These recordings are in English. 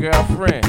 girlfriend.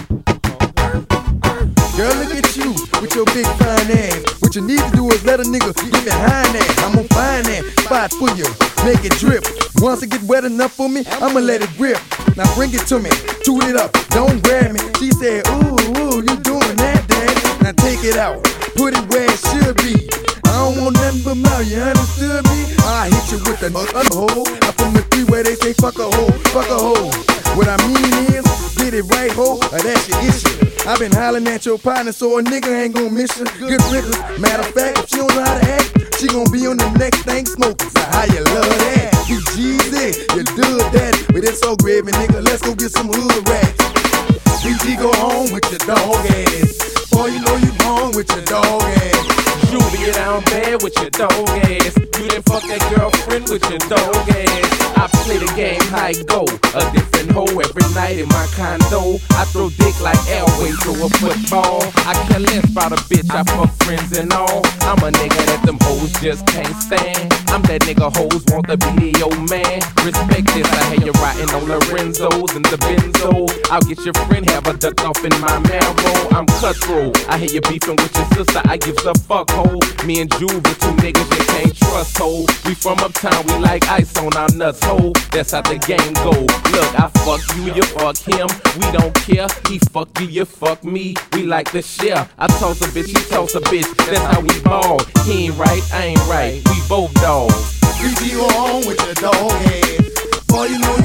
Girl, look at you with your big fine ass. What you need to do is let a nigga get behind that. I'm gonna find that spot for you, make it drip. Once it get wet enough for me, I'ma let it rip. Now bring it to me, tune it up, don't grab me. She said, ooh, ooh, you doing that, dad? Now take it out, put it where it should be. I don't want nothing but mouth, you understood me? I hit you with another hoe. I'm from the three where they say fuck a hoe, fuck a hoe. What I mean is, get it right, ho, or that's your issue. I've been hollering at your partner, so a nigga ain't gon' miss you. Good riddance. Matter of fact, if she don't know how to act, she gon' be on the next thing smoking. So how you love that? You Jeezy, you do that, but it's so gravy, nigga. Let's go get some hood rats. Ass. Julia down bad with your dog ass. You done fuck that girlfriend with your dog ass. I play the game high go. A different hoe every night in my condo. I throw dick like Elway through a football. I care less about a bitch, I fuck friends and all. I'm a nigga that them hoes just can't stand. I'm that nigga hoes want to be your man. Respect this, I hear you on Lorenzo's and the Benzo. I'll get your friend, have a duck off in my marrow. I'm cutthroat. I hear you beefing with your sister, I give a fuck hoe. Me and Juve two niggas you can't trust, hoe. We from uptown, we like ice on our nuts, hoe. That's how the game go. Look, I fuck you, you fuck him. We don't care. He fuck you, you fuck me. We like to share. I toss a bitch, he toss a bitch. That's how we ball. He ain't right, I ain't right. We both dogs. BG go home with your dog ass. Boy, you know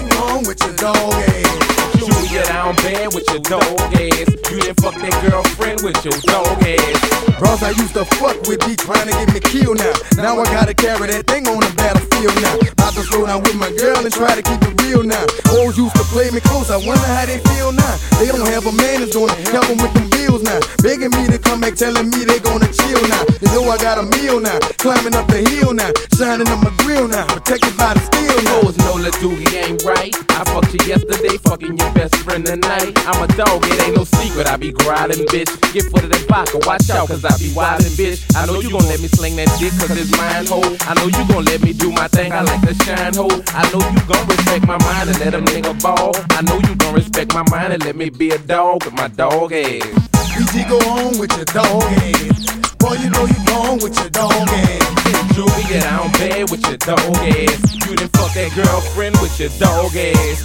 you home with your dog ass. Julia down bad with your dog ass. You done fuck that girlfriend with your dog ass. Bros I used to fuck with be trying to get me killed now. Now I gotta carry that thing on the battlefield now. About to slow down with my girl and try to keep it real now. Old used to play me close, I wonder how they feel now. They don't have a man that's gonna help them with them bills now. Begging me to come back, telling me they gonna chill now. They know I got a meal now. Climbing up the hill now. Shining up my grill now. Protected by the steel now. Doogie ain't right. I fucked you yesterday, fucking your best friend tonight. I'm a dog, it ain't no secret. I be grinding, bitch. Get footed in vodka, watch out, cause I be wildin', bitch. I know you gon' let me sling that dick, cause it's mine, ho. I know you gon' let me do my thing, I like to shine, ho. I know you gon' respect my mind and let a nigga ball. I know you gon' respect my mind and let me be a dog with my dog ass. BG go on with your dog ass. Boy, you know you gone with your dog ass. Julia down bad with your dog ass. You done that girlfriend with your dog ass.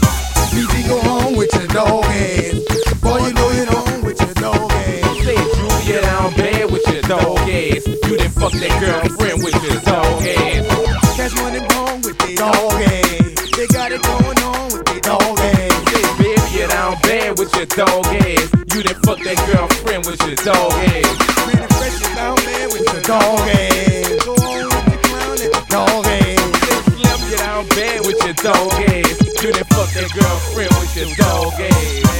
BG go home with your dog ass. Boy, you know you home with your dog ass. Say Julia down bad with your dog ass. You done fuck that girlfriend with your dog ass. Cash money gone with their dog ass. They got it going on with their dog ass. Say baby you down bad with your dog ass. You done fuck that girlfriend with your dog ass. Pretty fresh down there with your dog dog. You done fucked that girlfriend with your dog.